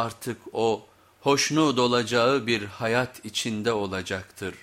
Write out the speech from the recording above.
artık o hoşnut olacağı bir hayat içinde olacaktır.